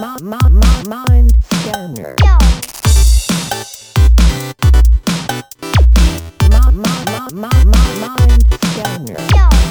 mind scanner. Mind scanner.